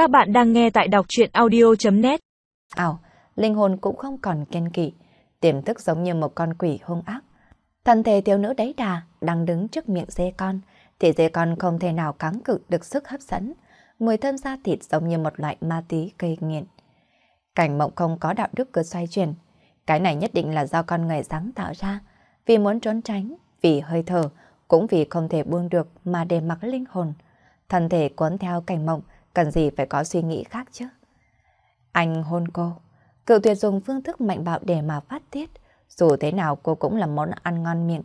Các bạn đang nghe tại đọc chuyện audio.net Ảo, linh hồn cũng không còn kiên kỵ, tiềm thức giống như một con quỷ hung ác. Thân thể thiếu nữ đáy đà đang đứng trước miệng dê con, thì dê con không thể nào kháng cự được sức hấp dẫn. Mùi thơm da thịt giống như một loại ma tí gây nghiện. Cảnh mộng không có đạo đức cứ xoay chuyển. Cái này nhất định là do con người sáng tạo ra. Vì muốn trốn tránh, vì hơi thở, cũng vì không thể buông được mà để mặc linh hồn. Thân thể cuốn theo cảnh mộng, cần gì phải có suy nghĩ khác chứ. Anh hôn cô. Cựu tuyệt dùng phương thức mạnh bạo để mà phát tiết. Dù thế nào cô cũng là món ăn ngon miệng.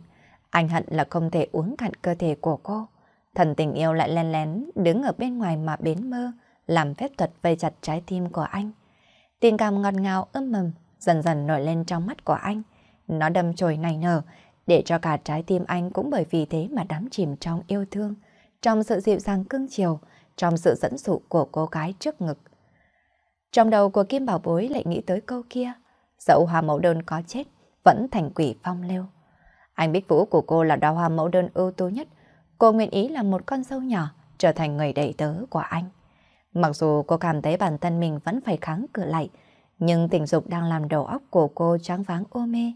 Anh hận là không thể uống cạn cơ thể của cô. Thần tình yêu lại len lén đứng ở bên ngoài mà bến mơ, làm phép thuật vây chặt trái tim của anh. Tình cảm ngọt ngào ấm mầm dần dần nổi lên trong mắt của anh. Nó đâm chồi nảy nở, để cho cả trái tim anh cũng bởi vì thế mà đắm chìm trong yêu thương, trong sự dịu dàng cưng chiều, trong sự dẫn dụ của cô gái trước ngực. Trong đầu của Kim Bảo Bối lại nghĩ tới câu kia, dẫu hoa mẫu đơn có chết, vẫn thành quỷ phong lưu. Anh biết vũ của cô là đào hoa mẫu đơn ưu tú nhất, cô nguyện ý là một con sâu nhỏ, trở thành người đầy tớ của anh. Mặc dù cô cảm thấy bản thân mình vẫn phải kháng cự lại, nhưng tình dục đang làm đầu óc của cô trắng váng ô mê.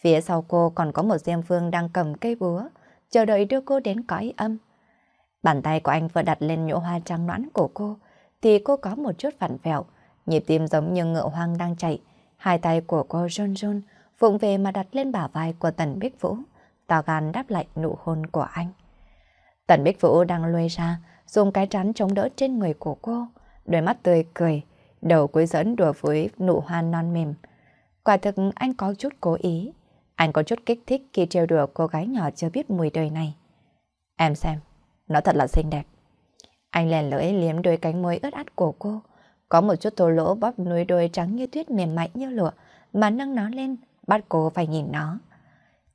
Phía sau cô còn có một diêm phương đang cầm cây búa, chờ đợi đưa cô đến cõi âm. Bàn tay của anh vừa đặt lên nhũ hoa trắng noãn của cô, thì cô có một chút phản vẹo, nhịp tim giống như ngựa hoang đang chạy. Hai tay của cô run run, vụng về mà đặt lên bả vai của Tần Bích Vũ, tỏ gan đáp lại nụ hôn của anh. Tần Bích Vũ đang lôi ra, dùng cái trán chống đỡ trên người của cô, đôi mắt tươi cười, đầu cuối dẫn đùa với nụ hoa non mềm. Quả thực anh có chút cố ý, anh có chút kích thích khi trêu đùa cô gái nhỏ chưa biết mùi đời này. Em xem, nó thật là xinh đẹp. Anh lèn lưỡi liếm đôi cánh môi ướt át của cô. Có một chút thô lỗ bóp núi đôi trắng như tuyết mềm mại như lụa mà nâng nó lên, bắt cô phải nhìn nó.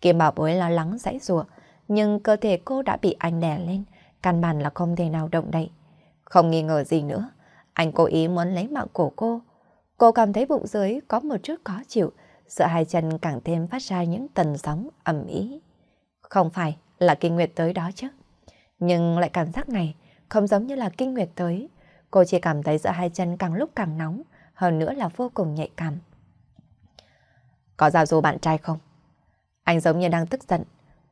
Kim bảo bối lo lắng dãy rủa, nhưng cơ thể cô đã bị anh đè lên, căn bản là không thể nào động đậy. Không nghi ngờ gì nữa, anh cố ý muốn lấy mạng của cô. Cô cảm thấy bụng dưới có một chút khó chịu, sợ hai chân càng thêm phát ra những tần sóng ẩm ý. Không phải là kinh nguyệt tới đó chứ. Nhưng lại cảm giác này không giống như là kinh nguyệt tới. Cô chỉ cảm thấy giữa hai chân càng lúc càng nóng, hơn nữa là vô cùng nhạy cảm. Có giao du bạn trai không? Anh giống như đang tức giận,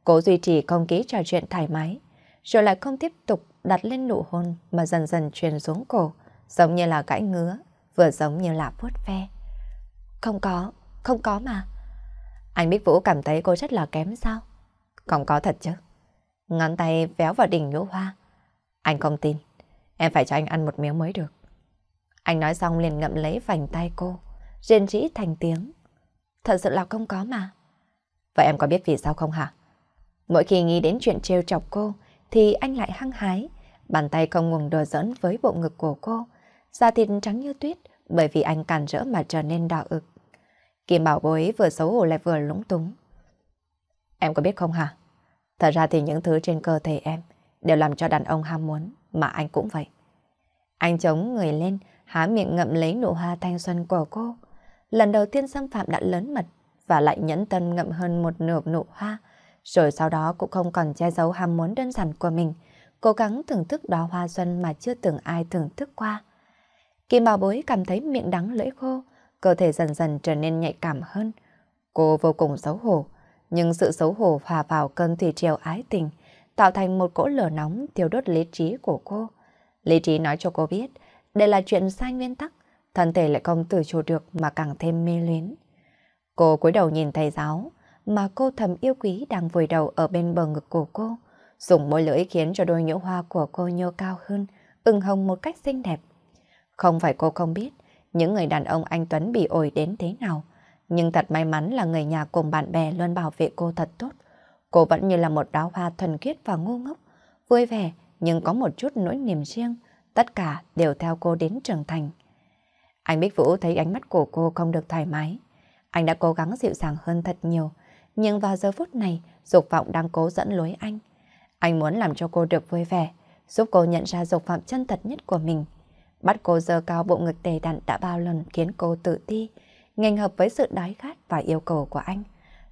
cố duy trì không khí trò chuyện thoải mái, rồi lại không tiếp tục đặt lên nụ hôn mà dần dần truyền xuống cổ, giống như là gãi ngứa, vừa giống như là vuốt ve. Không có, không có mà. Anh Bích Vũ cảm thấy cô rất là kém sao? Không có thật chứ. Ngón tay véo vào đỉnh nhũ hoa. Anh không tin. Em phải cho anh ăn một miếng mới được. Anh nói xong liền ngậm lấy vành tay cô. Rên rỉ thành tiếng. Thật sự là không có mà. Vậy em có biết vì sao không hả? Mỗi khi nghĩ đến chuyện trêu chọc cô, thì anh lại hăng hái. Bàn tay không ngừng đùa giỡn với bộ ngực của cô. Da thịt trắng như tuyết, bởi vì anh càn rỡ mà trở nên đỏ ực. Kim bảo bối vừa xấu hổ lại vừa lúng túng. Em có biết không hả? Thật ra thì những thứ trên cơ thể em đều làm cho đàn ông ham muốn, mà anh cũng vậy. Anh chống người lên, há miệng ngậm lấy nụ hoa thanh xuân của cô. Lần đầu tiên xâm phạm đã lớn mật và lại nhẫn tâm ngậm hơn một nửa nụ hoa, rồi sau đó cũng không còn che giấu ham muốn đơn giản của mình, cố gắng thưởng thức đóa hoa xuân mà chưa từng ai thưởng thức qua. Kim bảo bối cảm thấy miệng đắng lưỡi khô, cơ thể dần dần trở nên nhạy cảm hơn. Cô vô cùng xấu hổ, nhưng sự xấu hổ hòa vào cơn thủy triều ái tình, tạo thành một cỗ lửa nóng thiêu đốt lý trí của cô. Lý trí nói cho cô biết, đây là chuyện sai nguyên tắc, thân thể lại không từ chủ được mà càng thêm mê luyến. Cô cúi đầu nhìn thầy giáo, mà cô thầm yêu quý đang vùi đầu ở bên bờ ngực của cô, dùng môi lưỡi khiến cho đôi nhũ hoa của cô nhô cao hơn, ưng hồng một cách xinh đẹp. Không phải cô không biết, những người đàn ông anh Tuấn bị ổi đến thế nào, nhưng thật may mắn là người nhà cùng bạn bè luôn bảo vệ cô thật tốt. Cô vẫn như là một đóa hoa thuần khiết và ngu ngốc, vui vẻ nhưng có một chút nỗi niềm riêng, tất cả đều theo cô đến trưởng thành. Anh Bích Vũ thấy ánh mắt của cô không được thoải mái. Anh đã cố gắng dịu dàng hơn thật nhiều, nhưng vào giờ phút này, dục vọng đang cố dẫn lối anh. Anh muốn làm cho cô được vui vẻ, giúp cô nhận ra dục vọng chân thật nhất của mình. Bắt cô dơ cao bộ ngực đầy đặn đã bao lần khiến cô tự ti, nghênh hợp với sự đói khát và yêu cầu của anh.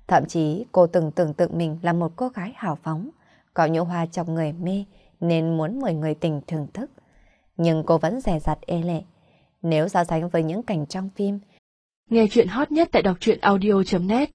Thậm chí cô từng tưởng tượng mình là một cô gái hào phóng, có nhũ hoa trong người mê nên muốn mời người tình thưởng thức. nhưng cô vẫn rè rặt ê lệ. Nếu so sánh với những cảnh trong phim, Nghe chuyện hot nhất tại đọc truyện audio.net